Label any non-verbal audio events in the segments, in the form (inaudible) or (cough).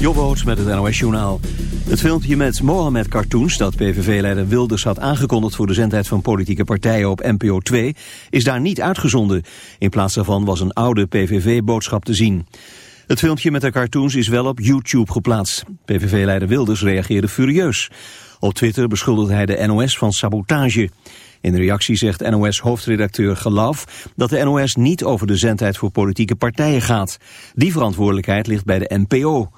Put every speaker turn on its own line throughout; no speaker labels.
Jobboot met het NOS Journaal. Het filmpje met Mohammed-cartoons dat PVV-leider Wilders had aangekondigd... voor de zendheid van politieke partijen op NPO 2 is daar niet uitgezonden. In plaats daarvan was een oude PVV-boodschap te zien. Het filmpje met de cartoons is wel op YouTube geplaatst. PVV-leider Wilders reageerde furieus. Op Twitter beschuldigde hij de NOS van sabotage. In reactie zegt NOS-hoofdredacteur Gelaf dat de NOS niet over de zendheid voor politieke partijen gaat. Die verantwoordelijkheid ligt bij de NPO.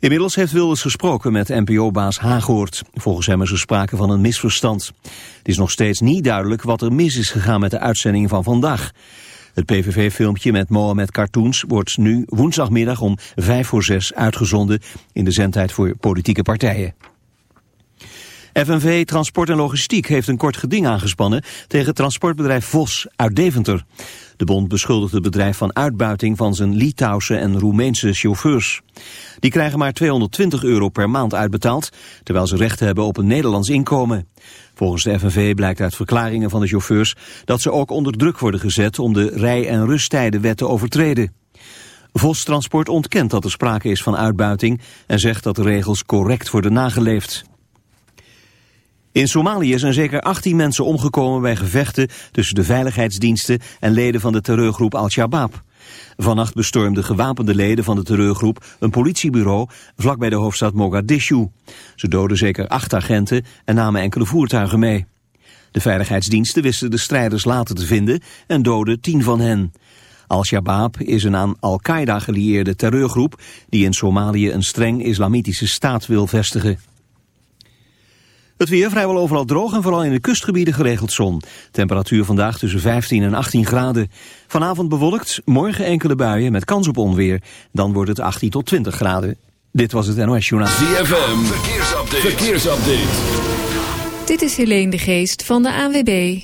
Inmiddels heeft Wilders gesproken met NPO-baas Hagoort. Volgens hem is er sprake van een misverstand. Het is nog steeds niet duidelijk wat er mis is gegaan met de uitzending van vandaag. Het PVV-filmpje met Mohamed Cartoons wordt nu woensdagmiddag om vijf voor zes uitgezonden in de zendheid voor politieke partijen. FNV Transport en Logistiek heeft een kort geding aangespannen tegen transportbedrijf Vos uit Deventer. De bond beschuldigt het bedrijf van uitbuiting van zijn Litouwse en Roemeense chauffeurs. Die krijgen maar 220 euro per maand uitbetaald, terwijl ze recht hebben op een Nederlands inkomen. Volgens de FNV blijkt uit verklaringen van de chauffeurs dat ze ook onder druk worden gezet om de rij- en rusttijdenwet te overtreden. Vos Transport ontkent dat er sprake is van uitbuiting en zegt dat de regels correct worden nageleefd. In Somalië zijn zeker 18 mensen omgekomen bij gevechten tussen de veiligheidsdiensten en leden van de terreurgroep Al-Shabaab. Vannacht bestormden gewapende leden van de terreurgroep een politiebureau vlakbij de hoofdstad Mogadishu. Ze doden zeker acht agenten en namen enkele voertuigen mee. De veiligheidsdiensten wisten de strijders later te vinden en doden tien van hen. Al-Shabaab is een aan Al-Qaeda gelieerde terreurgroep die in Somalië een streng islamitische staat wil vestigen. Het weer vrijwel overal droog en vooral in de kustgebieden geregeld zon. Temperatuur vandaag tussen 15 en 18 graden. Vanavond bewolkt, morgen enkele buien met kans op onweer. Dan wordt het 18 tot 20 graden. Dit was het NOS Journaal.
ZFM, verkeersupdate. verkeersupdate.
Dit is Helene de Geest van de ANWB.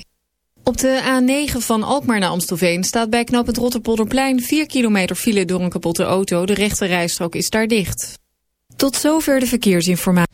Op de A9 van Alkmaar naar Amstelveen staat bij knop het Rotterpolderplein 4 kilometer file door een kapotte auto. De rechte rijstrook is daar dicht. Tot zover de verkeersinformatie.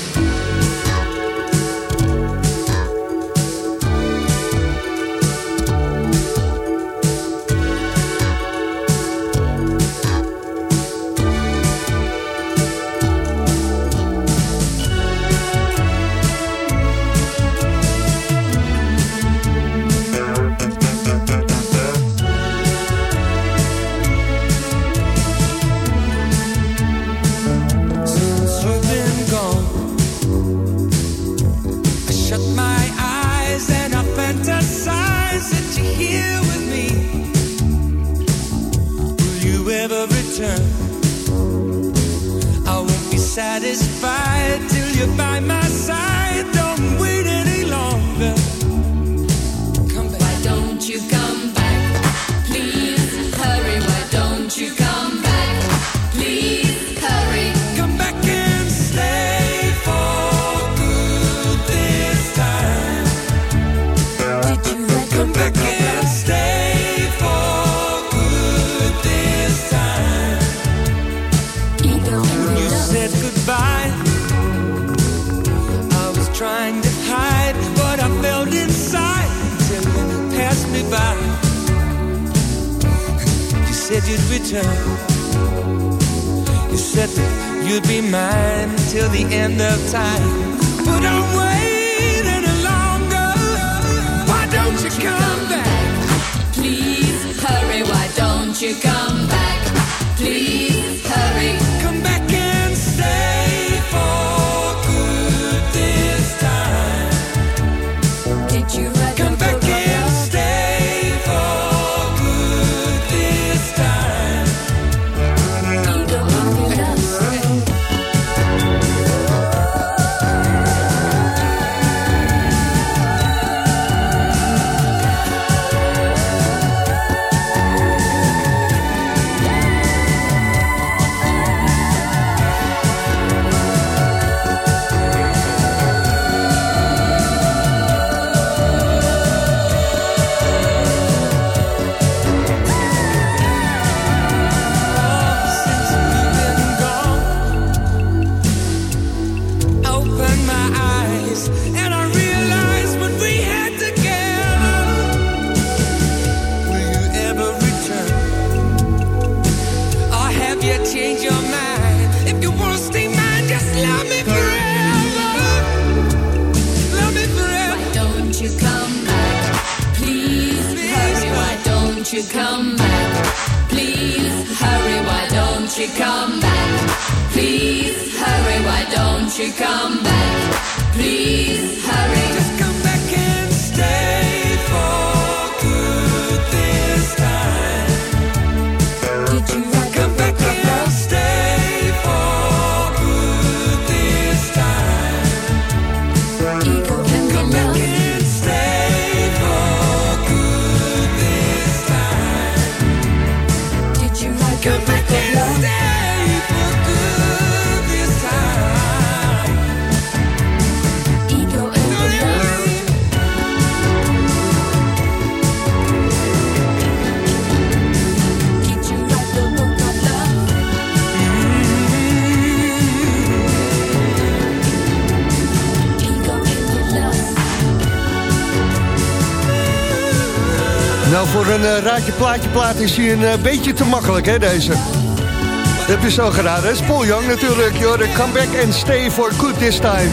Een eh, raadje plaatje plaat is hij een eh, beetje te makkelijk, hè, deze. Dat heb je zo gedaan, hè? Young natuurlijk. Joh, de comeback and stay for good this time.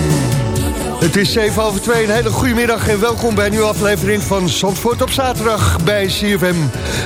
Het is 7 over 2, een hele goede middag en welkom bij een nieuwe aflevering van Zandvoort op zaterdag bij CFM.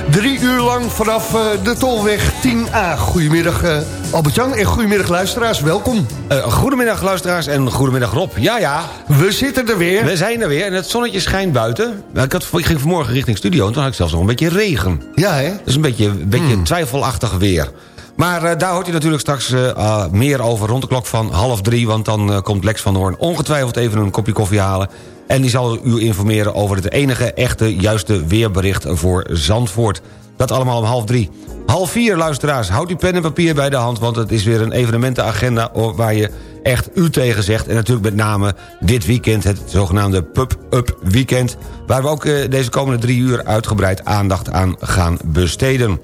Drie uur lang vanaf eh, de Tolweg 10A. Goedemiddag eh Albert-Jan en goedemiddag luisteraars, welkom.
Eh, goedemiddag luisteraars en goedemiddag Rob. Ja, ja,
We zitten er weer.
we zijn er weer en het zonnetje schijnt buiten. Nou, Ik, had, ik ging vanmorgen richting studio en toen had ik zelfs nog een beetje regen.
Ja, hè?
Dus een beetje, een beetje twijfelachtig weer. Maar eh, daar hoort u natuurlijk straks eh, ah, meer over rond de klok van half drie... want dan eh, komt Lex van Hoorn ongetwijfeld even een kopje koffie halen... en die zal u informeren over het enige echte juiste weerbericht voor Zandvoort. Dat allemaal om half drie. Half vier, luisteraars, houd uw pen en papier bij de hand... want het is weer een evenementenagenda waar je echt u tegen zegt. En natuurlijk met name dit weekend, het zogenaamde Pub-Up Weekend... waar we ook deze komende drie uur uitgebreid aandacht aan gaan besteden.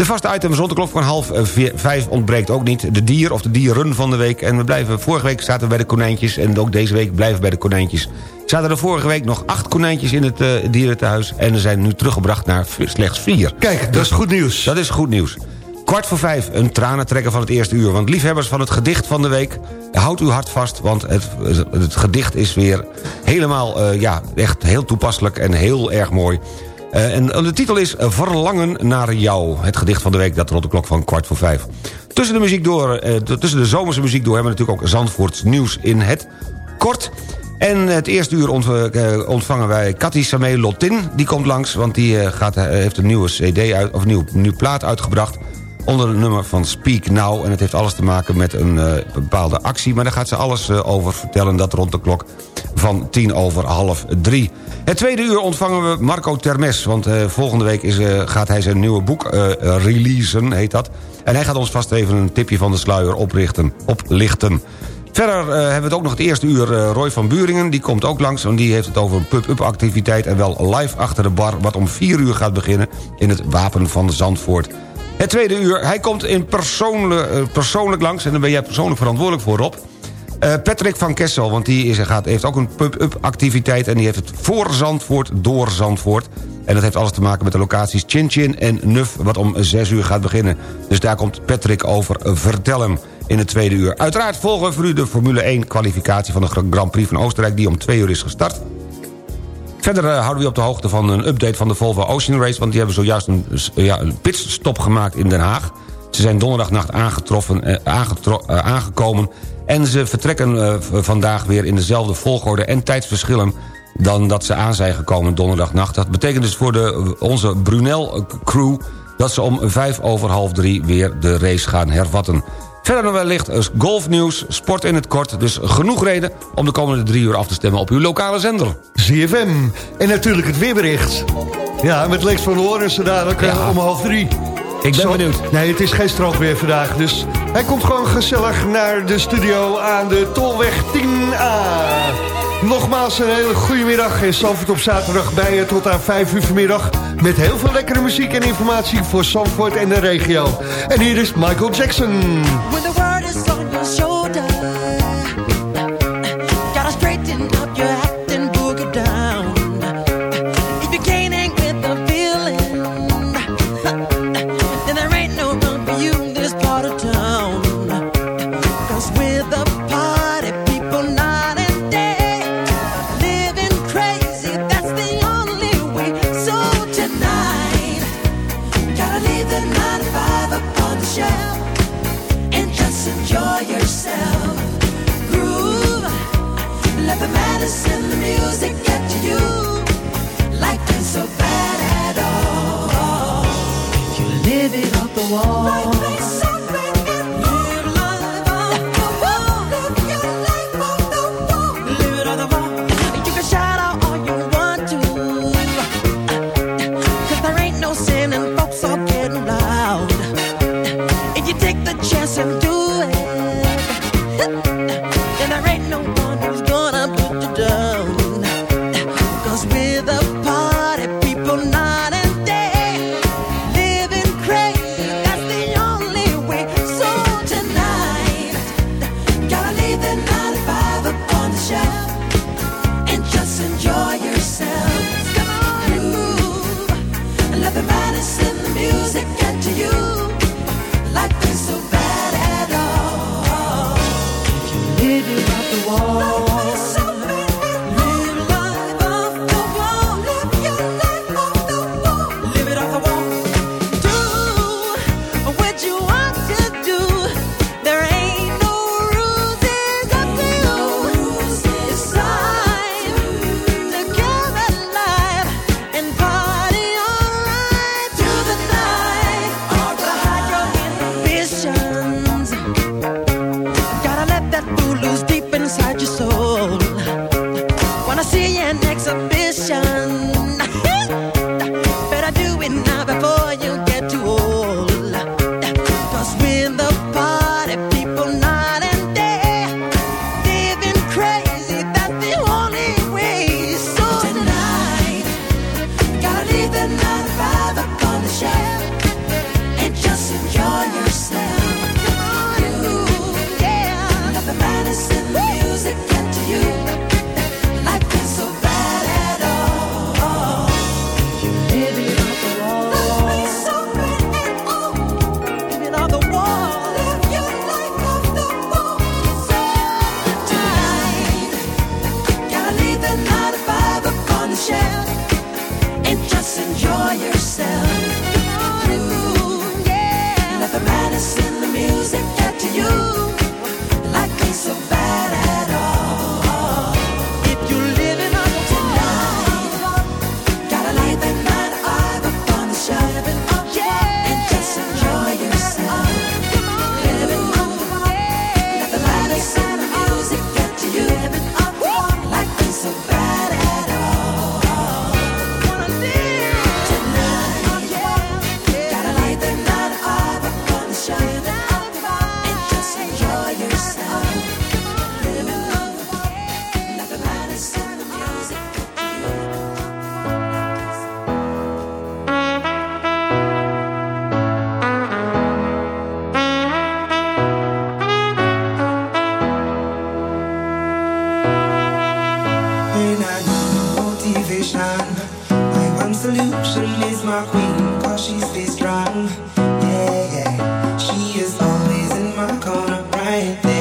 De vaste items rond de klok van half eh, vijf ontbreekt ook niet. De dier of de dieren van de week. En we blijven, vorige week zaten we bij de konijntjes... en ook deze week blijven we bij de konijntjes. Zaten er vorige week nog acht konijntjes in het uh, dierentehuis... en er zijn nu teruggebracht naar slechts vier.
Kijk, dat is goed nieuws.
Dat is goed nieuws. Kwart voor vijf, een tranentrekker van het eerste uur. Want liefhebbers van het gedicht van de week... houd uw hart vast, want het, het gedicht is weer helemaal... eh, ja, echt heel toepasselijk en heel erg mooi. Eh, en de titel is Verlangen naar jou. Het gedicht van de week, dat rond de klok van kwart voor vijf. Tussen de, muziek door, eh, tussen de zomerse muziek door... hebben we natuurlijk ook Zandvoorts nieuws in het kort... En het eerste uur ont- eh, ontvangen wij Cathy Samé Lotin. Die komt langs, want die eh, gaat, eh, heeft een nieuwe cd uit, of nieuw, nieuw plaat uitgebracht... onder het nummer van Speak Now. En het heeft alles te maken met een eh, bepaalde actie... maar daar gaat ze alles eh, over vertellen, dat rond de klok van tien over half drie. Het tweede uur ontvangen we Marco Termes... want eh, volgende week is, gaat hij zijn nieuwe boek releasen, heet dat. En hij gaat ons vast even een tipje van de sluier oprichten, oplichten... Verder hebben we het ook nog het eerste uur Roy van Buringen. Die komt ook langs, want die heeft het over een pub-up activiteit... en wel live achter de bar, wat om vier uur gaat beginnen... in het Wapen van Zandvoort. Het tweede uur, hij komt in persoonlijk, eh, persoonlijk langs... en daar ben jij persoonlijk verantwoordelijk voor, Rob. Eh, Patrick van Kessel, want die is, gaat, heeft ook een pub-up activiteit... en die heeft het voor Zandvoort, door Zandvoort. En dat heeft alles te maken met de locaties Chin Chin en Nuf... wat om 6 uur gaat beginnen. Dus daar komt Patrick over vertellen in het tweede uur. Uiteraard volgen we voor u de Formule 1 kwalificatie... van de Grand Prix van Oostenrijk die om 2 uur is gestart. Verder eh, houden we op de hoogte van een update van de Volvo Ocean Race... want die hebben zojuist een, ja, een pitstop gemaakt in Den Haag. Ze zijn donderdagnacht aangetroffen, eh, eh, aangekomen... en ze vertrekken vandaag weer in dezelfde volgorde en tijdsverschillen... dan dat ze aan zijn gekomen donderdagnacht. Dat betekent dus voor de, onze Brunel-crew... dat ze om vijf over half drie weer de race gaan hervatten. Verder nog wellicht golfnieuws, sport in het kort... dus genoeg reden om de komende drie uur af te stemmen op uw lokale zender.
ZFM. En natuurlijk het weerbericht. Ja, met Lex van Horen zo dadelijk eh, om half drie.
Ik ben
Zo-
benieuwd.
Nee, het is geen strook weer vandaag. Dus hij komt gewoon gezellig naar de studio aan de Tolweg 10A. Nogmaals een hele goede middag. En Zandvoort op zaterdag bij je tot aan 5 uur vanmiddag. Met heel veel lekkere muziek en informatie voor Zandvoort en de regio. En hier is Michael Jackson.
When the world is on your shoulder,
right there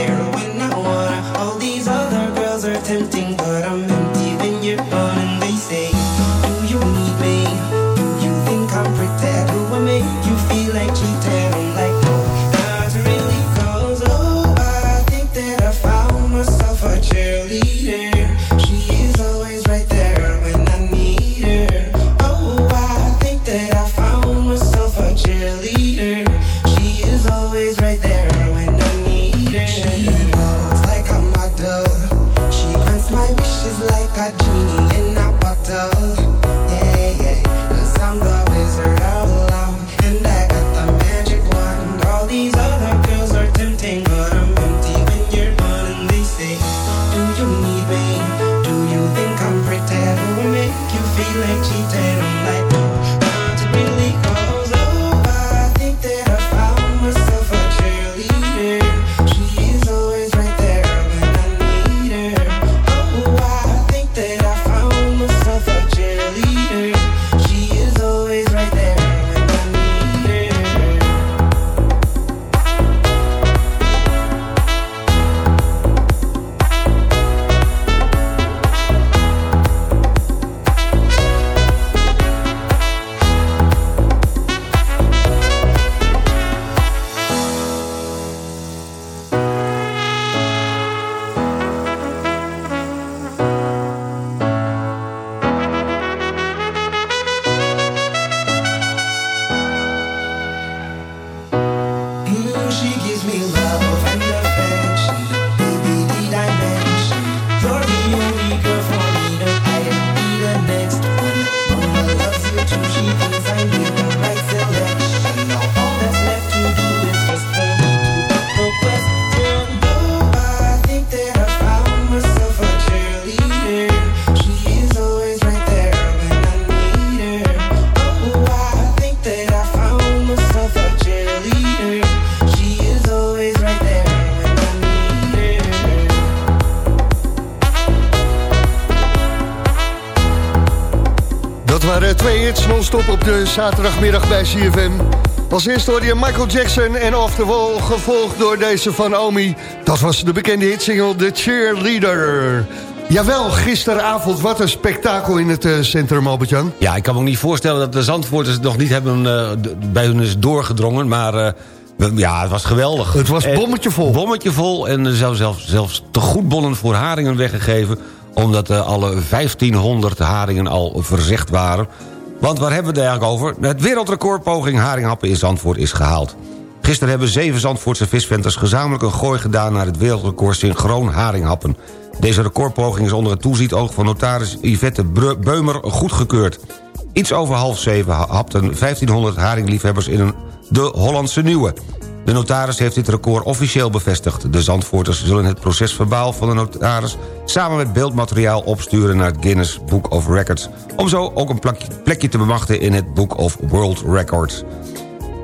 hits non-stop op de zaterdagmiddag bij CFM. Als eerste hoorde je Michael Jackson en Off the Wall... gevolgd door deze van Omi. Dat was de bekende hitsingle The Cheerleader. Jawel, gisteravond, wat een spektakel in het eh, centrum, Albert-Jan.
Ja, ik kan me ook niet voorstellen dat de Zandvoorters het nog niet hebben eh, bij hun is doorgedrongen. Maar eh, ja, het was geweldig.
Het was bommetje vol.
Bommetje vol en zelfs, zelfs te goed bonnen voor haringen weggegeven... omdat alle 1500 haringen al verzegd waren. Want waar hebben we het eigenlijk over? Het wereldrecordpoging haringhappen in Zandvoort is gehaald. Gisteren hebben zeven Zandvoortse visventers gezamenlijk een gooi gedaan... naar het wereldrecord synchroon haringhappen. Deze recordpoging is onder het toezicht van notaris Yvette Beumer goedgekeurd. Iets over half zeven ha- hapten 1500 haringliefhebbers in een de Hollandse Nieuwe. De notaris heeft dit record officieel bevestigd. De Zandvoorters zullen het procesverbaal van de notaris... samen met beeldmateriaal opsturen naar het Guinness Book of Records... om zo ook een plekje te bemachten in het Book of World Records.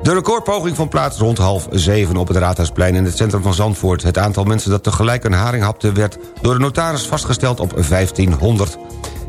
De recordpoging vond plaats rond half zeven op het Raadhuisplein in het centrum van Zandvoort. Het aantal mensen dat tegelijk een haring hapte werd door de notaris vastgesteld op 1500.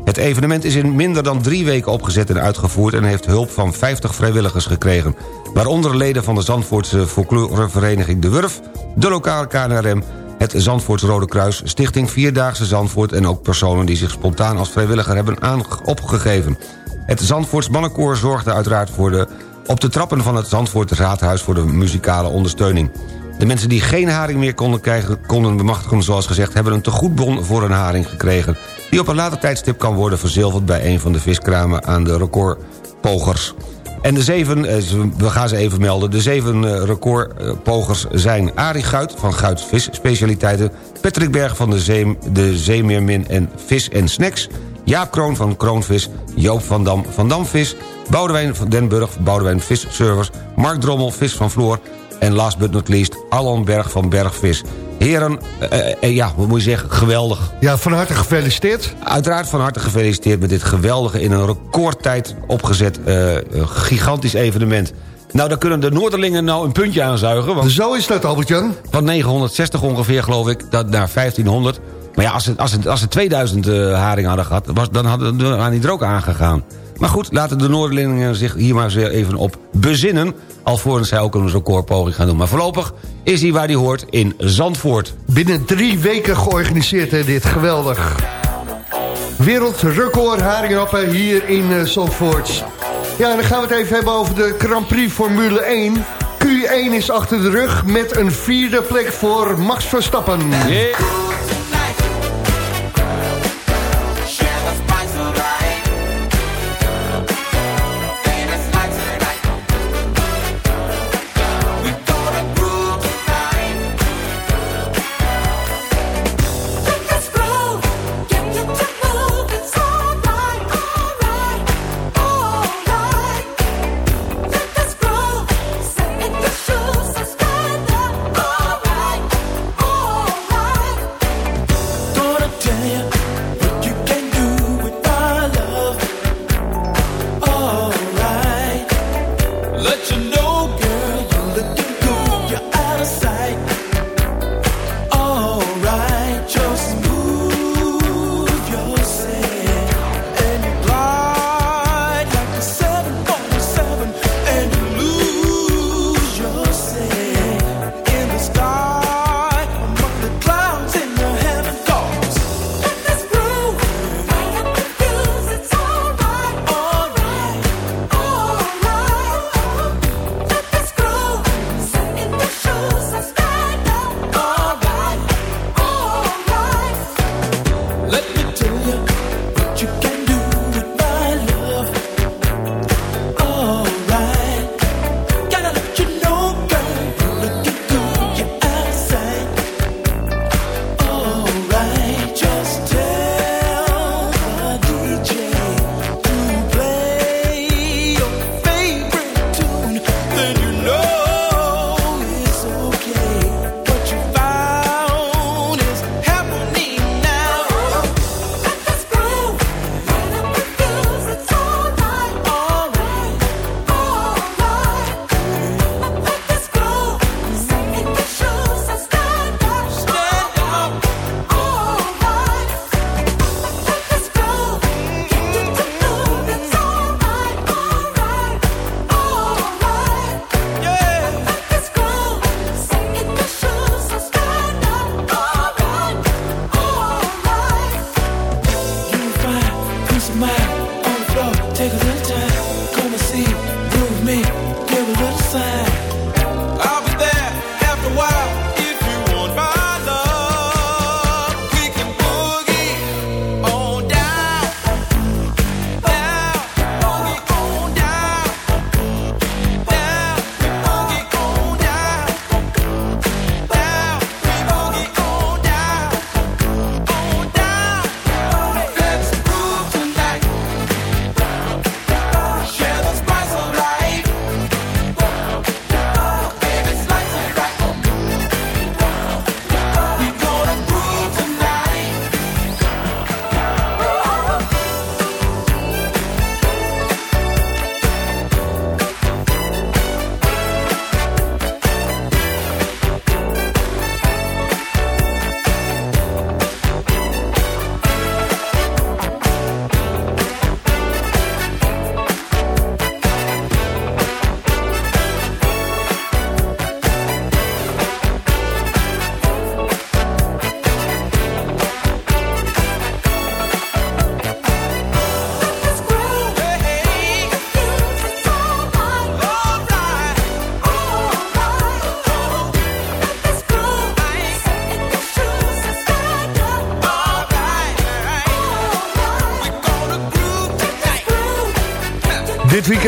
Het evenement is in minder dan drie weken opgezet en uitgevoerd... en heeft hulp van 50 vrijwilligers gekregen. Waaronder leden van de Zandvoortse folklorevereniging De Wurf... de lokale KNRM, het Zandvoorts Rode Kruis... Stichting Vierdaagse Zandvoort... en ook personen die zich spontaan als vrijwilliger hebben opgegeven. Het Zandvoorts Mannenkoor zorgde uiteraard voor de op de trappen van het Zandvoort Raadhuis voor de muzikale ondersteuning. De mensen die geen haring meer konden, krijgen, konden bemachtigen, zoals gezegd... hebben een tegoedbon voor een haring gekregen... die op een later tijdstip kan worden verzilverd... bij een van de viskramen aan de recordpogers. En de zeven, eh, we gaan ze even melden... de zeven eh, recordpogers zijn Arie Guit van Guits Vis Specialiteiten... Patrick Berg van de, Zee, de Zeemeermin en Vis en Snacks... Jaap Kroon van Kroonvis, Joop van Dam van Damvis... Boudewijn van Den Burg, Boudewijn Vis Service... Mark Drommel, Vis van Floor... En last but not least, Alon Berg van Bergvis. Heren, eh, eh, eh, ja, wat moet je zeggen, geweldig.
Ja, van harte gefeliciteerd.
Uiteraard van harte gefeliciteerd met dit geweldige... in een recordtijd opgezet gigantisch evenement. Nou, dan kunnen de Noorderlingen nou een puntje aanzuigen. Want
Zo is dat, Albertjan
Van 960 ongeveer, geloof ik, naar 1500. Maar ja, als ze, als ze, als 2000 haringen hadden gehad... Was, dan hadden ze er ook aangegaan. Maar goed, laten de Noorderlingen zich hier maar eens weer even op bezinnen... alvorens zij ook een recordpoging gaan doen. Maar voorlopig is hij waar hij hoort, in Zandvoort.
Binnen drie weken georganiseerd, hè, dit geweldig. Wereldrecord haringappen hier in eh, Zandvoort. Ja, en dan gaan we het even hebben over de Grand Prix Formule 1... Q1 is achter de rug met een vierde plek voor Max Verstappen.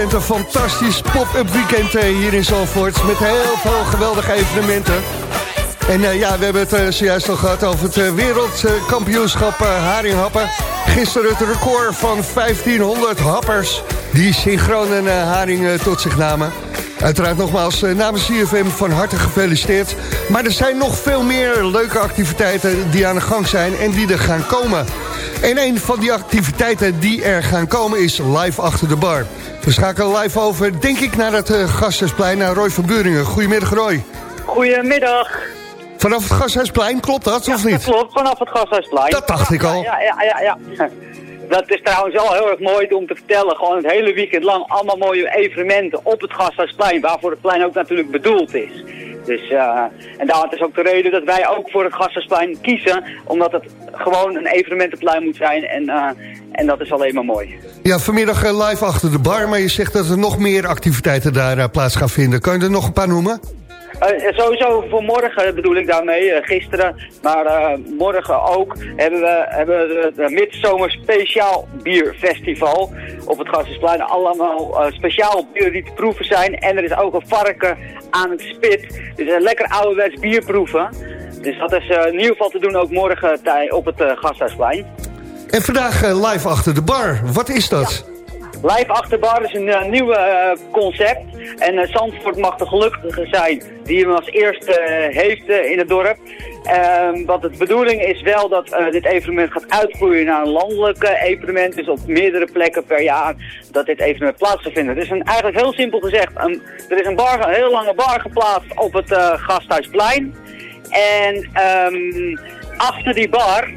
een fantastisch pop-up weekend eh, hier in Zalvoort. Met heel veel geweldige evenementen. En eh, ja, we hebben het eh, zojuist al gehad over het wereldkampioenschap haringhappen. Gisteren het record van 1500 happers die synchroon een haring tot zich namen. Uiteraard nogmaals namens CFM van harte gefeliciteerd. Maar er zijn nog veel meer leuke activiteiten die aan de gang zijn en die er gaan komen. En een van die activiteiten die er gaan komen is live achter de bar. We schakelen live over, denk ik, naar het eh, Gasthuisplein, naar Roy van Buringen. Goedemiddag, Roy.
Goedemiddag.
Vanaf het Gasthuisplein, klopt dat, of niet?
dat klopt, vanaf het Gasthuisplein.
Dat dacht ik al.
ja, ja. ja. ja, dat is trouwens wel heel erg mooi om te vertellen. Gewoon het hele weekend lang allemaal mooie evenementen op het Gasthuisplein. Waarvoor het plein ook natuurlijk bedoeld is. Dus, eh, en dat is ook de reden dat wij ook voor het Gasthuisplein kiezen. Omdat het gewoon een evenementenplein moet zijn. En, eh, en dat is alleen maar mooi.
Ja, vanmiddag eh, live achter de bar, maar je zegt dat er nog meer activiteiten daar plaats gaan vinden. Kan je er nog een paar noemen?
Eh, sowieso voor morgen bedoel ik daarmee, eh, gisteren, maar eh, morgen ook hebben we, hebben we de Midzomer Speciaal Bierfestival op het Gassensplein. Allemaal eh, speciaal bieren die te proeven zijn en er is ook een varken aan het spit. Dus een lekker ouderwets bier proeven. Dus dat is eh, in ieder geval te doen ook morgen op het Gasthuisplein.
En vandaag eh, live achter de bar. Wat is dat?
Live Achterbar is een uh, nieuw uh, concept. En uh, Zandvoort mag de gelukkige zijn die hem als eerste heeft in het dorp. Ehm, wat de bedoeling is wel dat dit evenement gaat uitgroeien naar een landelijk evenement. Dus op meerdere plekken per jaar dat dit evenement plaats gaat vinden. Is een, eigenlijk heel simpel gezegd. Een, er is een, bar, een heel lange bar geplaatst op het Gasthuisplein. En um, achter die bar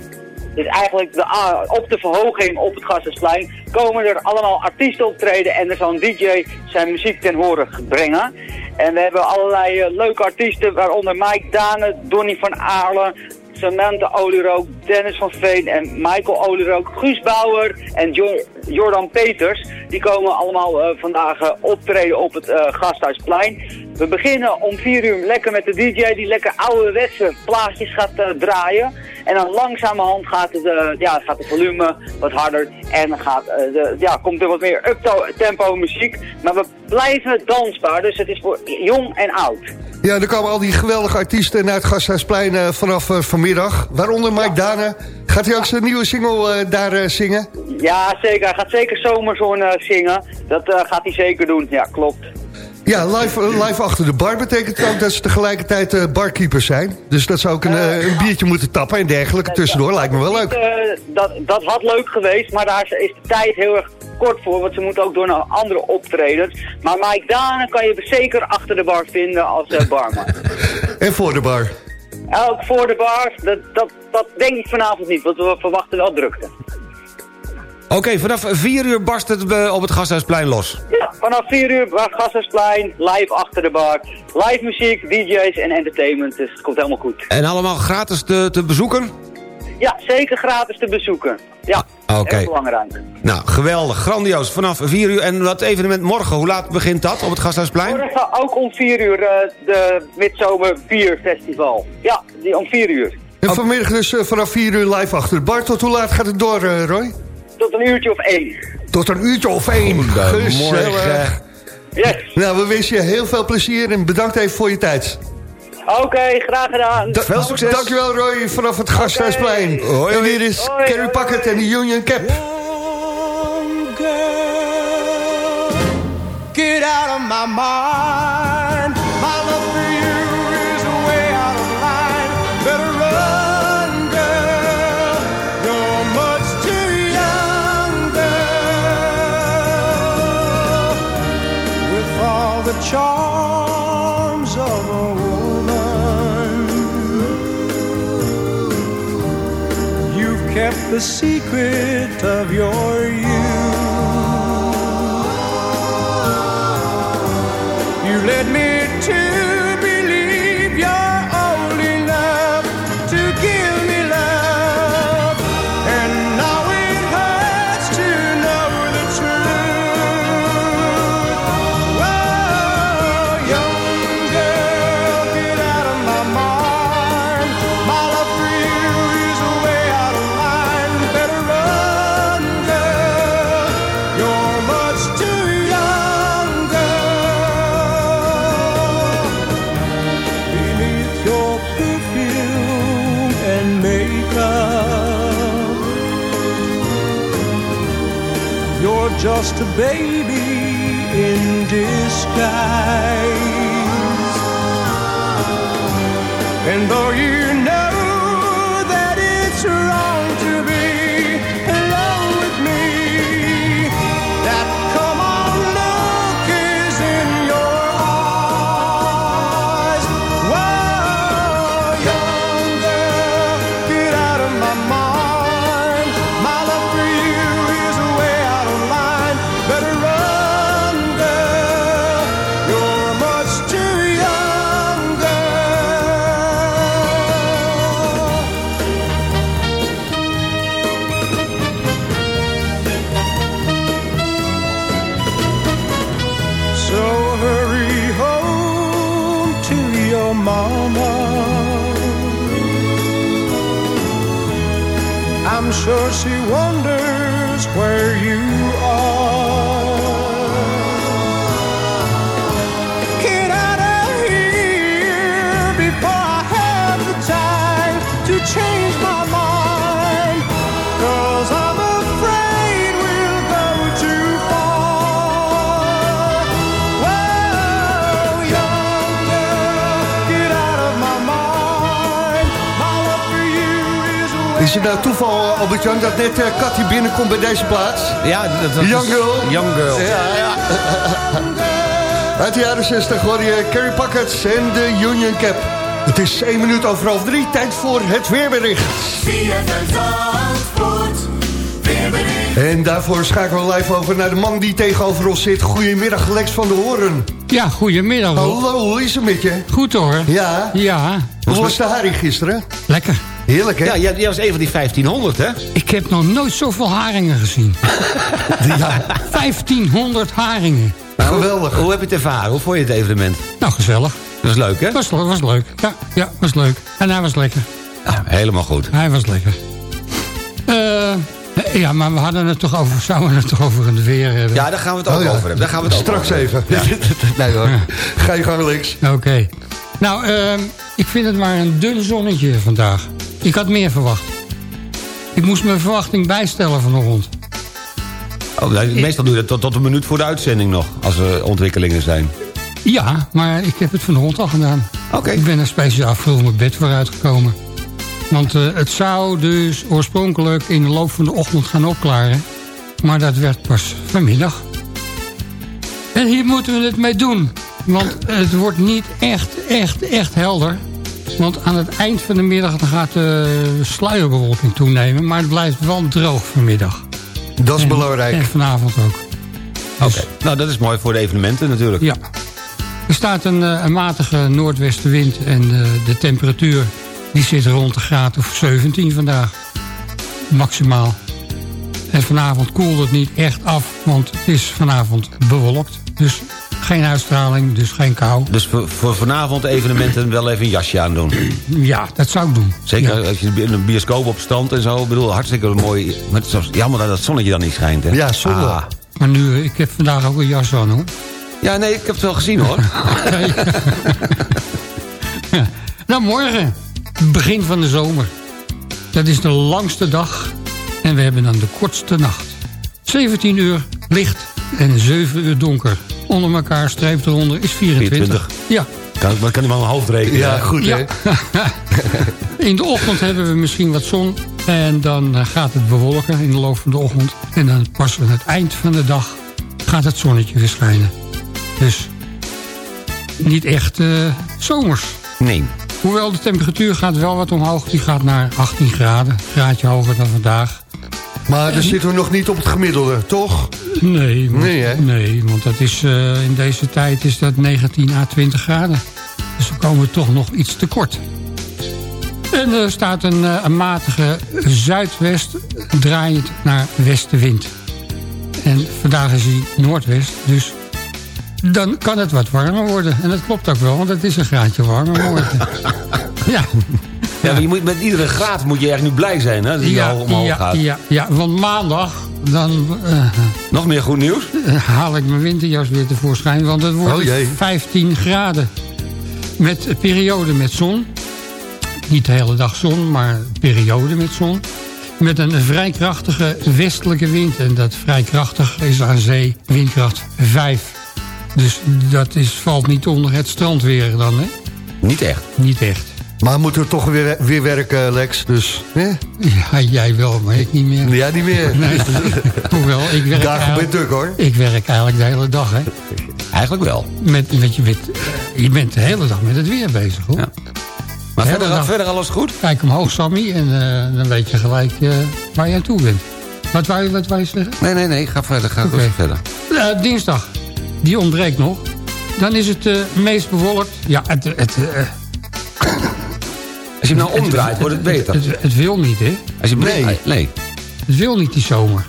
dus eigenlijk de, op de verhoging op het Gasthuisplein komen er allemaal artiesten optreden en er zal een DJ zijn muziek ten horen brengen. En we hebben allerlei uh, leuke artiesten, waaronder Mike Dane, Donny van Aarlen, Samantha Olierook, Dennis van Veen en Michael Olierook, Guus Bauer en jo Jordan Peters. Die komen allemaal uh, vandaag uh, optreden op het Gasthuisplein. We beginnen om 4 uur lekker met de DJ die lekker ouderwetse plaatjes gaat draaien. En dan langzamerhand gaat, het, uh, ja, gaat de volume wat harder en gaat, uh, de, ja, komt er wat meer up-tempo muziek. Maar we blijven dansbaar, dus het is voor jong en oud.
Ja, er komen al die geweldige artiesten naar het Gasthuisplein uh, vanaf vanmiddag. Waaronder Mike ja. Dane. Gaat hij ook zijn nieuwe single uh, daar zingen?
Ja, zeker. Hij gaat zeker Zomerzon zingen. Dat gaat hij zeker doen. Ja, klopt.
Ja, live, live achter de bar betekent ook dat ze tegelijkertijd uh, barkeepers zijn. Dus dat zou ook een, uh, een biertje moeten tappen en dergelijke tussendoor. Lijkt me wel leuk.
Dat, dat had leuk geweest, maar daar is de tijd heel erg kort voor. Want ze moeten ook door naar andere optredens. Maar Mike Dane kan je zeker achter de bar vinden als barman. (laughs)
en voor de bar?
Ook voor de bar, dat, dat, dat denk ik vanavond niet. Want we verwachten wel drukte.
Oké, okay, vanaf 4 uur barst het op het Gasthuisplein los.
Ja, vanaf 4 uur Gasthuisplein, live achter de bar. Live muziek, DJ's en entertainment, dus het komt helemaal goed.
En allemaal gratis te, te bezoeken?
Ja, zeker gratis te bezoeken. Ja,
Oké. Okay.
heel belangrijk.
Nou, geweldig, grandioos. Vanaf 4 uur. En dat evenement morgen, hoe laat begint dat op het Gasthuisplein?
Morgen ook om 4 uur uh, de Midzomer Bierfestival. Ja, die om 4 uur.
En vanmiddag dus uh, vanaf 4 uur live achter de bar. Tot hoe laat gaat het door, uh, Roy?
Tot een uurtje of één.
Tot een uurtje of één. Gezellig.
Yes.
Nou, we wensen je heel veel plezier en bedankt even voor je tijd.
Oké, okay, graag gedaan.
Da
veel succes.
Dankjewel Roy, vanaf het Gasthuisplein.
Okay. Hoi,
en hier is
hoi,
Carrie Packet en de Union Cap.
Get out of my mind. The secret of your youth. Baby in disguise. And though you
she wondered. Is a
Is het nou toeval, Albert-Jan, dat net uh, Cathy binnenkomt bij deze plaats?
Ja, dat, dat
Young
is-
Girl.
Young Girl.
Ja, ja. (laughs) Uit de jaren 60 hoor je Carrie Packets en de Union Cap. Het is 1 minuut over half 3, tijd voor het weerbericht. En daarvoor schakelen we live over naar de man die tegenover ons zit. Goedemiddag, Lex van de Hoorn.
Ja, goedemiddag.
Hallo, hoe is het met je?
Goed hoor.
Ja.
Ja,
Hoe was de haring gisteren?
lekker.
Heerlijk, hè?
Ja, jij, jij was een van die 1500, hè?
Ik heb nog nooit zoveel haringen gezien. (laughs)
Ja,
1500 haringen.
geweldig.
Hoe heb je het ervaren? Hoe vond je het evenement?
Nou, gezellig.
Dat is leuk, hè?
Was, was leuk. Ja, ja, was leuk. En hij was lekker.
Ja, helemaal goed.
Hij was lekker. Eh, ja, maar we hadden het toch over, zouden we het toch over het weer hebben?
Ja, daar gaan we het ook
Oh ja.
over hebben. Daar gaan we het
Straks
over
even. (laughs) nee hoor. Ga je gang, Lex.
Oké. Nou, ehm, ik vind het maar een dun zonnetje vandaag. Ik had meer verwacht. Ik moest mijn verwachting bijstellen vanochtend.
Oh, nou, meestal doe je dat tot, tot een minuut voor de uitzending nog. Als er ontwikkelingen zijn.
Ja, maar ik heb het vanochtend al gedaan.
Oké.
Ik ben er speciaal vroeg mijn bed voor uitgekomen. Want eh, het zou dus oorspronkelijk in de loop van de ochtend gaan opklaren. Maar dat werd pas vanmiddag. En hier moeten we het mee doen. Want het wordt niet echt, echt, echt helder. Want aan het eind van de middag dan gaat de sluierbewolking toenemen. Maar het blijft wel droog vanmiddag.
Dat is
En-
belangrijk.
En vanavond ook.
Oké. Nou, dat is mooi voor de evenementen natuurlijk.
Ja. Er staat een, eh, een matige noordwestenwind en eh, de temperatuur die zit rond de graad of 17 vandaag. Maximaal. En vanavond koelt het niet echt af, want het is vanavond bewolkt. Dus geen uitstraling, dus geen kou.
Dus voor, voor vanavond evenementen wel even een jasje aandoen.
Ja, dat zou ik doen.
Zeker
Ja.
als je in een bioscoop op stand en zo. Ik bedoel, hartstikke mooi. Maar het is jammer dat het zonnetje dan niet schijnt, hè?
Ja, zonde.
Ah.
Maar nu, eh, ik heb vandaag ook een jas aan hoor.
Ja, nee, ik heb het wel gezien, hoor. (laughs) (laughs)
Nou, morgen. Begin van de zomer. Dat is de langste dag. En we hebben dan de kortste nacht. 17 uur licht en 7 uur donker. Onder elkaar streep eronder is 24.
24.
Ja.
Kan, maar kan hij wel een hoofd rekenen.
Ja,
hè?
goed, hè?
ja. in de ochtend hebben we misschien wat zon. En dan eh, gaat het bewolken in de loop van de ochtend. En dan pas aan het eind van de dag gaat het zonnetje weer schijnen. Dus niet echt eh, zomers.
Nee.
Hoewel de temperatuur gaat wel wat omhoog. Die gaat naar 18 graden. Een graadje hoger dan vandaag.
Maar daar zitten we nog niet op het gemiddelde, toch?
Nee, want,
Nee, hè?
nee, want dat is, eh, in deze tijd is dat 19 à 20 graden. Dus we komen toch nog iets tekort. En er staat een, eh, een matige zuidwest draaiend naar westenwind. En vandaag is hij noordwest, dus dan kan het wat warmer worden. En dat klopt ook wel, want het is een graadje warmer (laughs) ja.
Ja, maar je moet, met iedere graad moet je echt nu blij zijn, hè? Dat die
Ja,
al omhoog
ja,
gaat.
ja, ja, want maandag dan eh,
Nog meer goed nieuws?
haal ik mijn winterjas weer tevoorschijn. Want het wordt
Oh, jee.
15 graden. Met een periode met zon. Niet de hele dag zon, maar een periode met zon. Met een vrij krachtige westelijke wind. En dat vrij krachtig is aan zee windkracht 5. Dus dat is, valt niet onder het strandweer dan, hè?
Niet echt.
Niet echt.
Maar moeten we toch weer, weer werken, Lex. Dus, hè?
Ja, jij wel, maar ik niet meer.
Ja, niet meer.
Nee, hoewel, ik werk,
Dagen druk, hoor.
ik werk eigenlijk de hele dag, hè.
Eigenlijk wel.
Met, met, je, met, je bent de hele dag met het weer bezig, hoor.
Ja. Maar
De
verder,
dag.
verder alles goed?
Kijk omhoog, Sammy, en eh, dan weet je gelijk eh, waar je aan toe bent. Wat wou je, wat wou je zeggen?
Nee, nee, nee. Ga verder. Ga verder.
Dinsdag, die ontbreekt nog. Dan is het eh, meest bewolkt. Ja, het, het, eh,
Als je hem nou omdraait, wordt het beter.
het, het wil niet, hè.
Als je nee. nee.
Het wil niet, die zomer.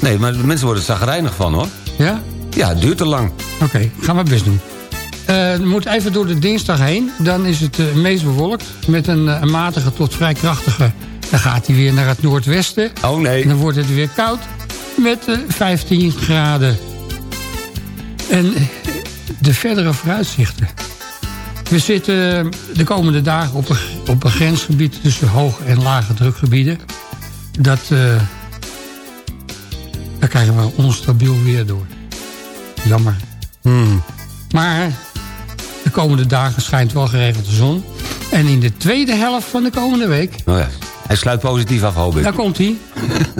Nee, maar de mensen worden er zagrijnig van, hoor.
Ja?
Ja, het duurt te lang.
Oké, ik ga mijn best doen. We moeten even door de dinsdag heen. Dan is het eh, meest bewolkt. Met een, eh, een matige tot vrij krachtige Dan gaat hij weer naar het noordwesten.
Oh nee.
En dan wordt het weer koud met eh, 15 graden. En de verdere vooruitzichten. We zitten de komende dagen op een, op een grensgebied tussen hoge en lage drukgebieden. Dat, eh, daar krijgen we onstabiel weer door. Jammer. Maar de komende dagen schijnt wel geregeld de zon. En in de tweede helft van de komende week...
Oh ja. Hij sluit positief af, hoop ik.
Daar komt hij.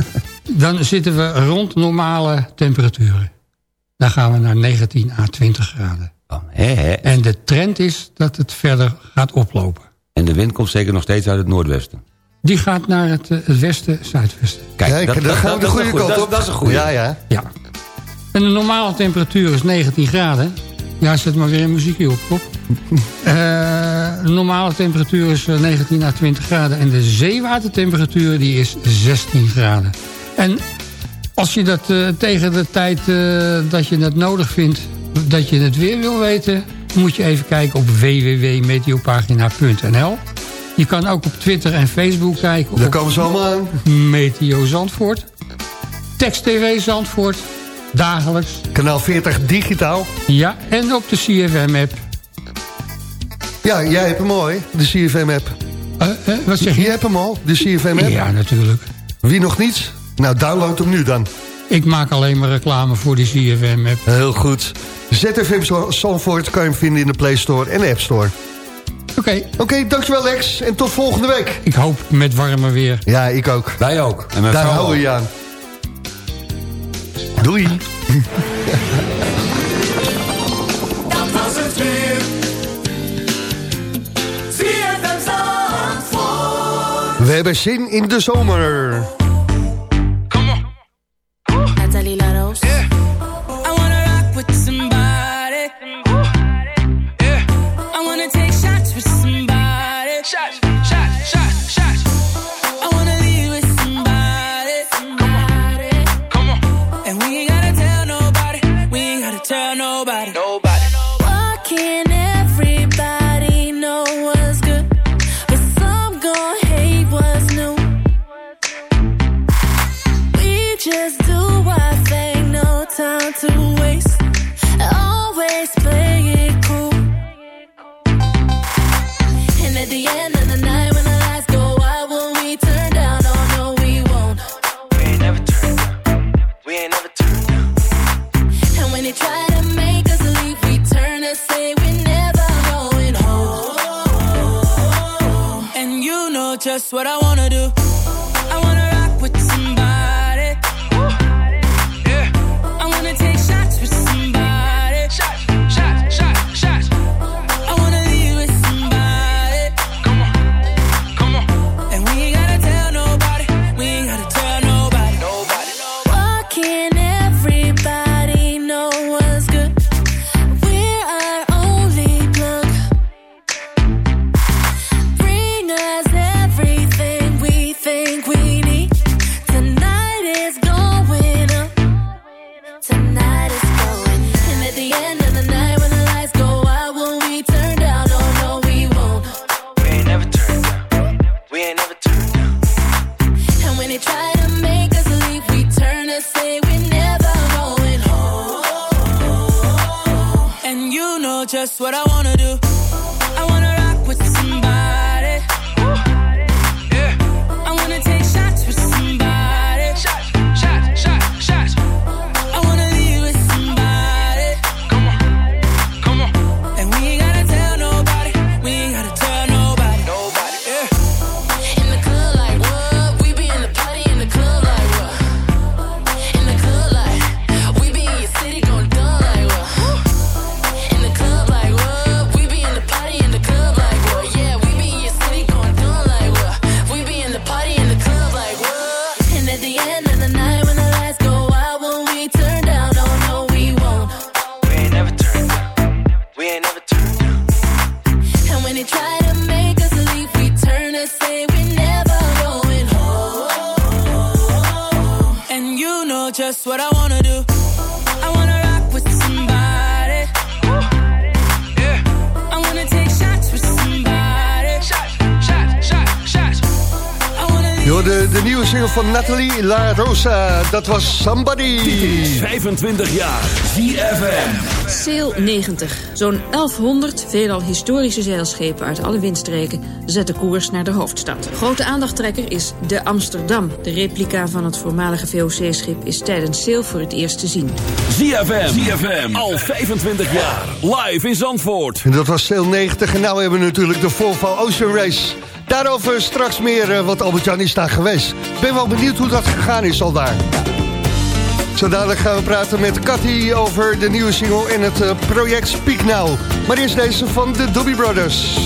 (laughs) Dan zitten we rond normale temperaturen. Dan gaan we naar 19 à 20 graden.
Oh.
En de trend is dat het verder gaat oplopen.
En de wind komt zeker nog steeds uit het noordwesten.
Die gaat naar het, eh, het westen, zuidwesten.
Kijk, dan gaan we de goede kant
Dat-
op.
Dat is een goede.
Ja, ja.
Ja. En de normale temperatuur is 19 graden. Ja, zet maar weer een muziekje op, Rob. (laughs) Eh, de normale temperatuur is eh, 19 à 20 graden. En de zeewatertemperatuur die is 16 graden. En als je dat eh, tegen de tijd eh, dat je het nodig vindt... dat je het weer wil weten... moet je even kijken op www.meteopagina.nl. Je kan ook op Twitter en Facebook kijken.
Daar komen ze allemaal aan.
Meteo Zandvoort. Tekst TV Zandvoort. Dagelijks.
Kanaal 40 digitaal.
Ja, en op de CFM-app.
Ja, jij hebt hem al, hè? De CFM-app.
Eh, eh, wat zeg
Je
je?
hebt hem al, de CFM-app.
Ja, natuurlijk.
Wie nog niet? Nou, download hem nu dan.
Ik maak alleen maar reclame voor die CFM-app.
Heel goed. ZFM Zandvoort kan je hem vinden in de Play Store en de App Store.
Oké,
Oké, dankjewel Lex. En tot volgende week.
ik hoop met warmer weer.
Ja, ik ook.
Wij ook. En
Daar houden we aan. Doei. (laughs)
Dat was het weer.
We hebben zin in de zomer.
La Rosa, dat was Somebody.
25 jaar. ZFM.
Sail 90. Zo'n 1100 veelal historische zeilschepen uit alle windstreken zetten koers naar de hoofdstad. Grote aandachttrekker is de Amsterdam. De replica van het voormalige VOC-schip is tijdens Sail voor het eerst te zien.
ZFM. ZFM. Al 25 jaar. Live in Zandvoort.
En dat was Sail 90 en nou hebben we natuurlijk de Volvo Ocean Race. Daarover straks meer, eh, want Albert-Jan is daar geweest. Ben wel benieuwd hoe dat gegaan is al daar. Zo gaan we praten met Cathy over de nieuwe single en het eh, project Speak Now. Maar eerst deze van de Doobie Brothers.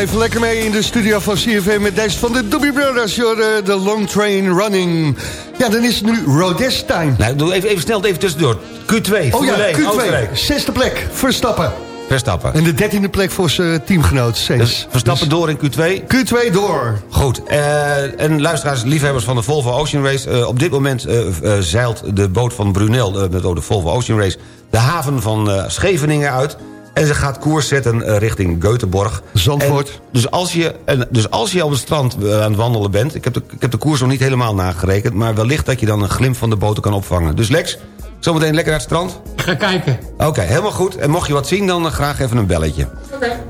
Even lekker mee in de studio van CFM met deze van de Doobie Brothers. De, Long Train Running. Ja, dan is het nu Rodest time.
Nou, doe even, even snel even tussendoor. Q2,
Oh ja,
Formule 1,
Q2.
Oostenrijk.
Zesde plek, Verstappen.
Verstappen.
En de dertiende plek voor zijn teamgenoot, Sainz.
Dus Verstappen door in Q2.
Q2 door.
Goed. eh, en luisteraars, liefhebbers van de Volvo Ocean Race. eh, op dit moment eh, zeilt de boot van Brunel, met de Volvo Ocean Race... de haven van Scheveningen uit. En ze gaat koers zetten eh, richting Göteborg.
Zandvoort.
En dus, als je, en, dus als je op het strand eh, aan het wandelen bent... Ik heb, de, ik heb de koers nog niet helemaal nagerekend... maar wellicht dat je dan een glimp van de boten kan opvangen. Dus Lex, zometeen lekker naar het strand?
Ik ga kijken.
Oké, helemaal goed. En mocht je wat zien, dan eh, graag even een belletje.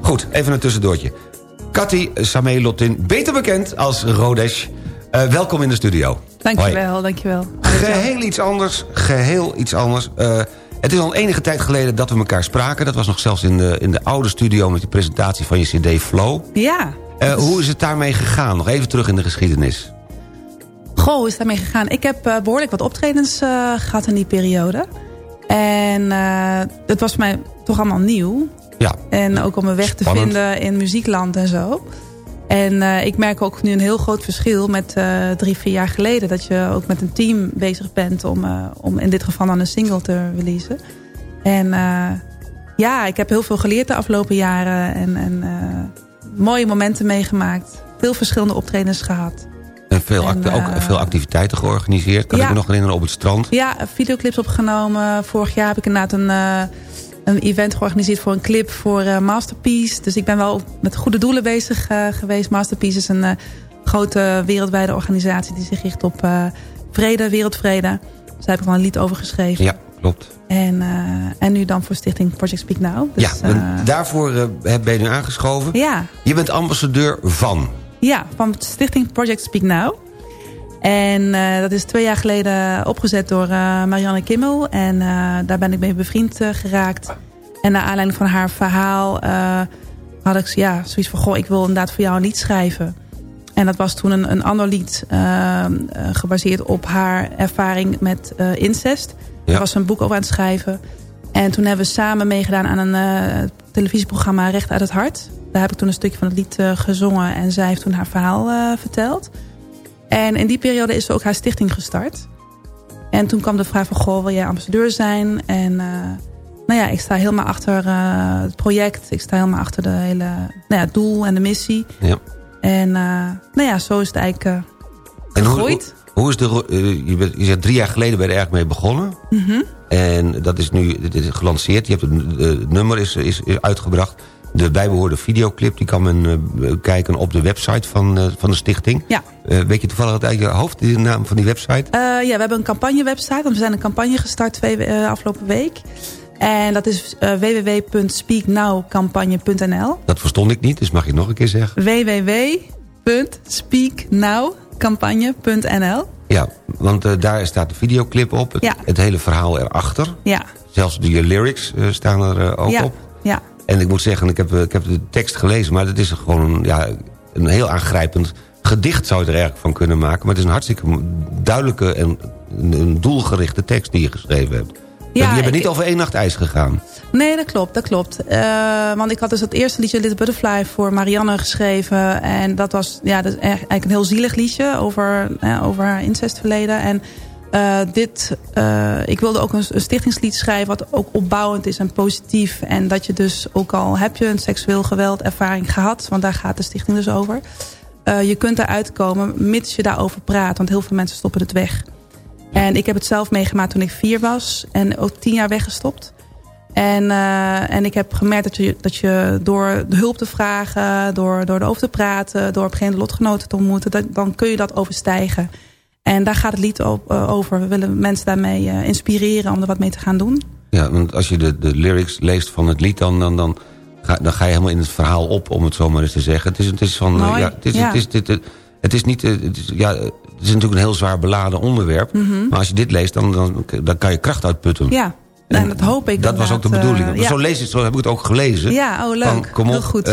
Goed, even een tussendoortje. Cathy Samelotin, beter bekend als Rodesh. Eh, welkom in de studio. Hoi.
Dankjewel, dankjewel.
Geheel iets anders, geheel iets anders. Eh, het is al enige tijd geleden dat we elkaar spraken. Dat was nog zelfs in de, in de oude studio met de presentatie van je cd Flow.
Ja.
Eh, hoe is het daarmee gegaan? Nog even terug in de geschiedenis.
Goh, hoe is het daarmee gegaan? Ik heb eh, behoorlijk wat optredens eh, gehad in die periode. En het was mij toch allemaal nieuw.
Ja.
En ook om mijn weg
Spannend.
te vinden in muziekland en zo. En eh, ik merk ook nu een heel groot verschil met eh, drie, vier jaar geleden. Dat je ook met een team bezig bent om, eh, om in dit geval dan een single te releasen. En ja, ik heb heel veel geleerd de afgelopen jaren. En, en mooie momenten meegemaakt. Veel verschillende optredens gehad.
En veel, ook veel activiteiten georganiseerd. Kan
ja.
ik me nog herinneren op het strand.
Ja, videoclips opgenomen. Vorig jaar heb ik inderdaad een, een event georganiseerd voor een clip voor eh, Masterpiece. Dus ik ben wel met goede doelen bezig eh, geweest. Masterpiece is een eh, grote wereldwijde organisatie die zich richt op vrede, wereldvrede. Dus daar heb ik wel een lied over geschreven.
Ja, klopt.
En, en nu dan voor stichting Project Speak Now. Dus,
ja, daarvoor ben je nu aangeschoven.
ja,
Je bent ambassadeur van.
Ja, van stichting Project Speak Now. En eh, dat is twee jaar geleden opgezet door eh, Marianne Kimmel. En eh, daar ben ik mee bevriend geraakt. En naar aanleiding van haar verhaal had ik ja, zoiets van... goh, ik wil inderdaad voor jou een lied schrijven. En dat was toen een, een ander lied gebaseerd op haar ervaring met incest. Daar was ze een boek over aan het schrijven. En toen hebben we samen meegedaan aan een televisieprogramma Recht uit het Hart. Daar heb ik toen een stukje van het lied gezongen. En zij heeft toen haar verhaal verteld. En in die periode is ze ook haar stichting gestart. En toen kwam de vraag van, goh, wil jij ambassadeur zijn? En eh, nou ja, ik sta helemaal achter eh, het project. Ik sta helemaal achter de hele nou ja, het doel en de missie.
Ja.
En eh, nou ja, zo is het eigenlijk gegroeid.
hoe, is de... je, bent, je zegt drie jaar geleden ben je er eigenlijk mee begonnen.
Mhm.
En dat is nu dit is gelanceerd. Je hebt het, het nummer is, is, is uitgebracht. De bijbehorende videoclip die kan men eh, kijken op de website van, eh, van de stichting.
Ja.
Eh, weet je toevallig uit je hoofd de naam van die website?
Ja, we hebben een campagnewebsite. Want we zijn een campagne gestart twee, afgelopen week. En dat is eh, www.speaknowcampagne.nl
Dat verstond ik niet, dus mag je het nog een keer zeggen?
www.speaknowcampagne.nl
Ja, want daar staat de videoclip op. Het,
Ja.
het hele verhaal erachter.
Ja,
Zelfs de lyrics staan er ook
ja,
op.
ja.
En ik moet zeggen, ik heb, eh, ik heb de tekst gelezen... maar het is gewoon een, ja, een heel aangrijpend gedicht zou je er eigenlijk van kunnen maken. Maar het is een hartstikke duidelijke en een, doelgerichte tekst die je geschreven hebt.
Ja,
je bent
ik-
niet over één nacht ijs gegaan.
Nee, dat klopt, dat klopt. Eh, want ik had dus het eerste liedje Little Butterfly voor Marianne geschreven. En dat was, ja, dat is eigenlijk een heel zielig liedje over, eh, over haar incestverleden. En eh, dit, eh, ik wilde ook een, een stichtingslied schrijven wat ook opbouwend is en positief. En dat je dus, ook al heb je een seksueel geweld ervaring gehad, want daar gaat de stichting dus over. eh, je kunt eruit komen mits je daarover praat, want heel veel mensen stoppen het weg. En ik heb het zelf meegemaakt toen ik vier was en ook tien jaar weggestopt. En, en ik heb gemerkt dat je, dat je door de hulp te vragen, door, door erover te praten, door op een gegeven moment lotgenoten te ontmoeten, dat, dan kun je dat overstijgen. En daar gaat het lied op, eh, over. We willen mensen daarmee eh, inspireren om er wat mee te gaan doen.
Ja, want als je de, de lyrics leest van het lied... Dan, dan, dan, ga, dan ga je helemaal in het verhaal op, om het zo maar eens te zeggen. Het is, het is van... eh,
Mooi,
ja, het, is,
ja.
het, is, dit, het, het is niet... Het is, ja, het is natuurlijk een heel zwaar beladen onderwerp.
Mhm.
Maar als je dit leest, dan, dan, dan kan je kracht uitputten.
Ja, en dat hoop ik
Dat was ook de bedoeling.
eh, ja.
zo, lees het, zo heb ik het ook gelezen.
Ja, oh leuk.
Van, kom op,
Heel goed.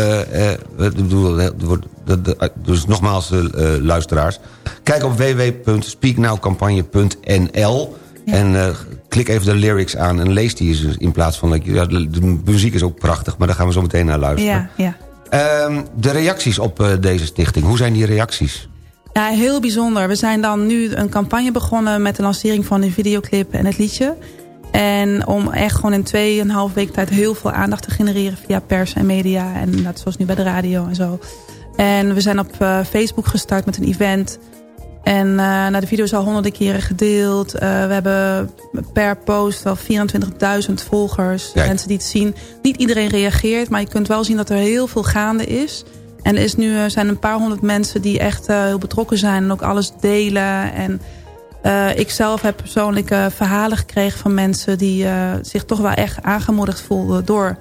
ik dus nogmaals, eh, eh, luisteraars. Kijk op www.speaknowcampagne.nl en klik even de lyrics aan en lees die eens in plaats van... dat je- Ja, de, muziek is ook prachtig, maar daar gaan we zo meteen naar luisteren.
ja, ja.
Ehm, de reacties op deze stichting, hoe zijn die reacties?
Ja, heel bijzonder. We zijn dan nu een campagne begonnen met de lancering van een videoclip en het liedje. En om echt gewoon in tweeënhalf week tijd heel veel aandacht te genereren via pers en media. En dat zoals nu bij de radio en zo. En we zijn op eh, Facebook gestart met een event. En nou, de video is al honderden keren gedeeld. Eh, we hebben per post al 24.000 volgers.
Kijk.
Mensen die het zien. Niet iedereen reageert, maar je kunt wel zien dat er heel veel gaande is. En er is nu, zijn een paar honderd mensen die echt heel betrokken zijn. En ook alles delen. En eh, ik zelf heb persoonlijk eh, verhalen gekregen van mensen... die eh, zich toch wel echt aangemoedigd voelden door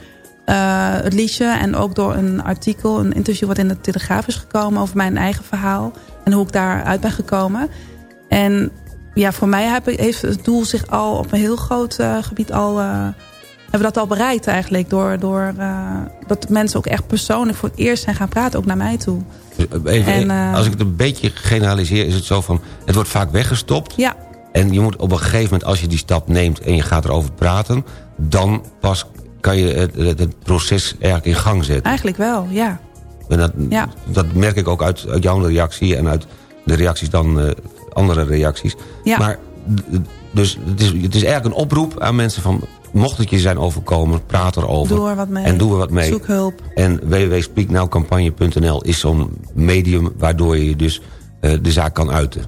eh, het liedje. En ook door een artikel, een interview wat in de Telegraaf is gekomen... over mijn eigen verhaal en hoe ik daaruit ben gekomen. En ja, voor mij heb heeft het doel zich al op een heel groot gebied al... hebben we dat al bereikt eigenlijk. Door, door eh, dat mensen ook echt persoonlijk voor het eerst zijn gaan praten. Ook naar mij toe.
Eh, Even,
En, eh,
als ik het een beetje generaliseer, is het zo van... het wordt vaak weggestopt.
Ja,
En je moet op een gegeven moment, als je die stap neemt... en je gaat erover praten... dan pas kan je het, het, het proces eigenlijk in gang zetten.
eigenlijk wel, ja.
En dat,
Ja.
dat merk ik ook uit, uit jouw reactie en uit de reacties dan andere reacties.
Ja.
Maar dus het is, het is eigenlijk een oproep aan mensen van... mocht het je zijn overkomen, praat erover.
Doe er wat mee.
En doe er wat mee.
Zoek hulp.
En www.speaknowcampagne.nl is zo'n medium... waardoor je dus eh, de zaak kan uiten.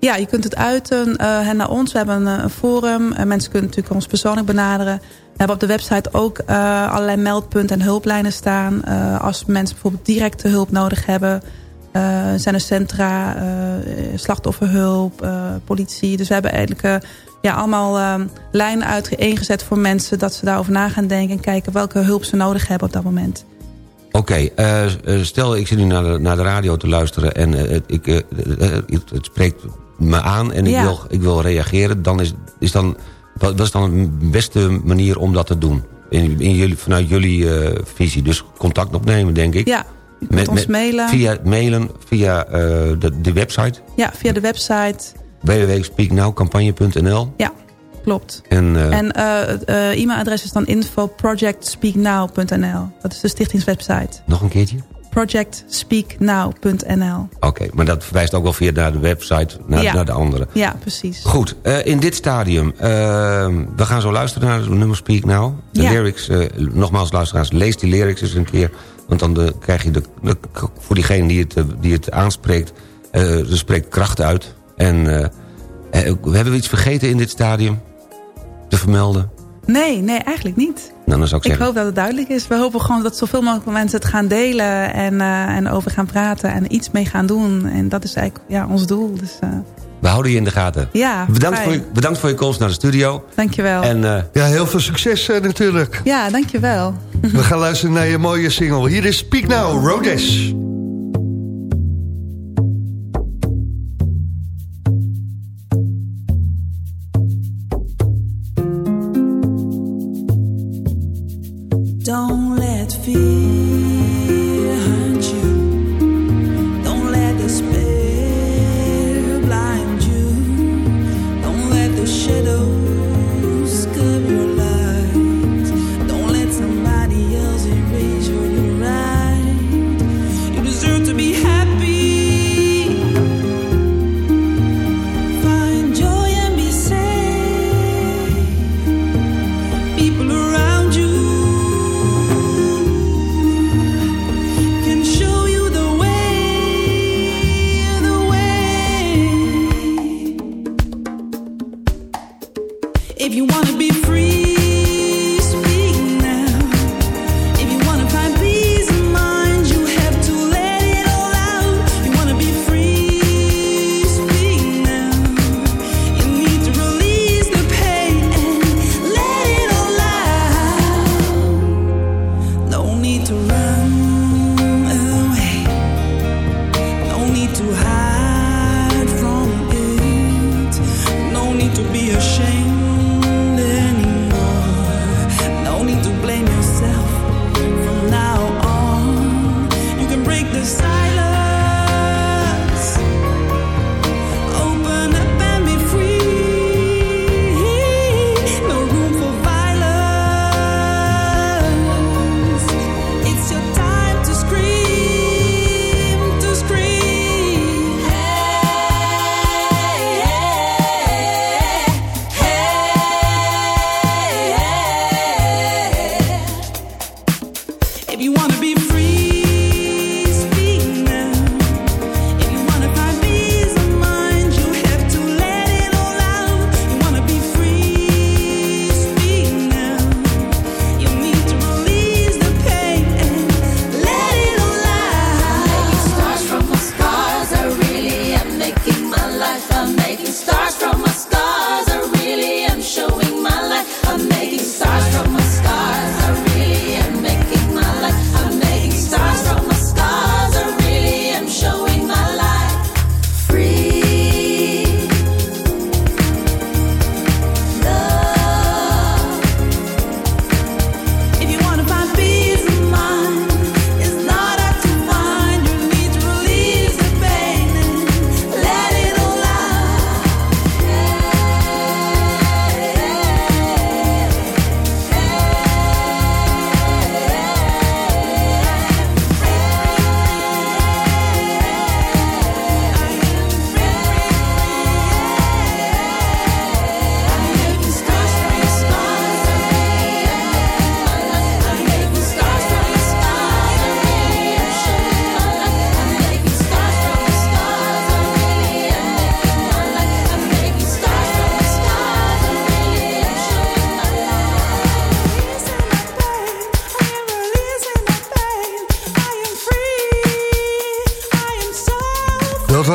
Ja, je kunt het uiten uh, naar ons. We hebben een, een forum. Mensen kunnen natuurlijk ons persoonlijk benaderen. We hebben op de website ook uh, allerlei meldpunten en hulplijnen staan. Als mensen bijvoorbeeld directe hulp nodig hebben... Zijn er centra, slachtofferhulp, politie. Dus we hebben eigenlijk ja, allemaal uh, lijnen uiteengezet voor mensen... dat ze daarover na gaan denken en kijken welke hulp ze nodig hebben op dat moment.
Oké, okay, uh, stel ik zit nu naar de, naar de radio te luisteren... en uh, ik, uh, het, het spreekt me aan en ik, wil, ik wil reageren... dan is, is dan, wat is dan de beste manier om dat te doen? In, in jullie, vanuit jullie visie. Dus contact opnemen, denk ik.
Ja, je kunt ons mailen.
Via mailen, via de, de website.
Ja, via de website.
www.speaknowcampagne.nl
Ja, klopt.
En, uh,
en uh, e-mailadres is dan info projectspeaknow.nl. Dat is de stichtingswebsite.
Nog een keertje?
projectspeaknow.nl.
Oké, okay, maar dat verwijst ook wel via naar de website, naar,
ja.
naar de andere.
Ja, precies.
Goed, uh, in dit stadium, uh, we gaan zo luisteren naar het nummer Speak Now. De
ja.
lyrics, uh, nogmaals luisteraars, lees die lyrics eens een keer. Want dan de, krijg je de, de, voor diegene die het, die het aanspreekt, er spreekt kracht uit. En hebben we iets vergeten in dit stadium te vermelden?
Nee, nee, eigenlijk niet.
Nou, dan zou ik,
ik
zeggen...
hoop dat het duidelijk is. We hopen gewoon dat zoveel mogelijk mensen het gaan delen... en, uh, en over gaan praten en iets mee gaan doen. En dat is eigenlijk ja, ons doel. Dus, uh...
We houden je in de gaten.
Ja,
bedankt, voor je, bedankt voor je komst naar de studio.
Dankjewel.
En, uh...
ja, heel veel succes natuurlijk.
Ja, dankjewel.
We gaan luisteren naar je mooie single. Hier is Speak Now, Rhodes.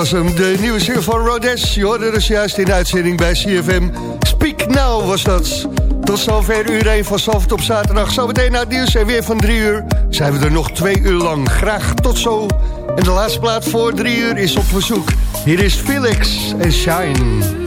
De nieuwe single van Rodes. Je hoorde dus juist in uitzending bij CFM. Speak Now was dat. Tot zover uur 1 van Soft op zaterdag. Zometeen na het nieuws en weer van 3 uur zijn we er nog twee uur lang. Graag tot zo. En de laatste plaat voor 3 uur is op verzoek. Hier is Felix en Shine.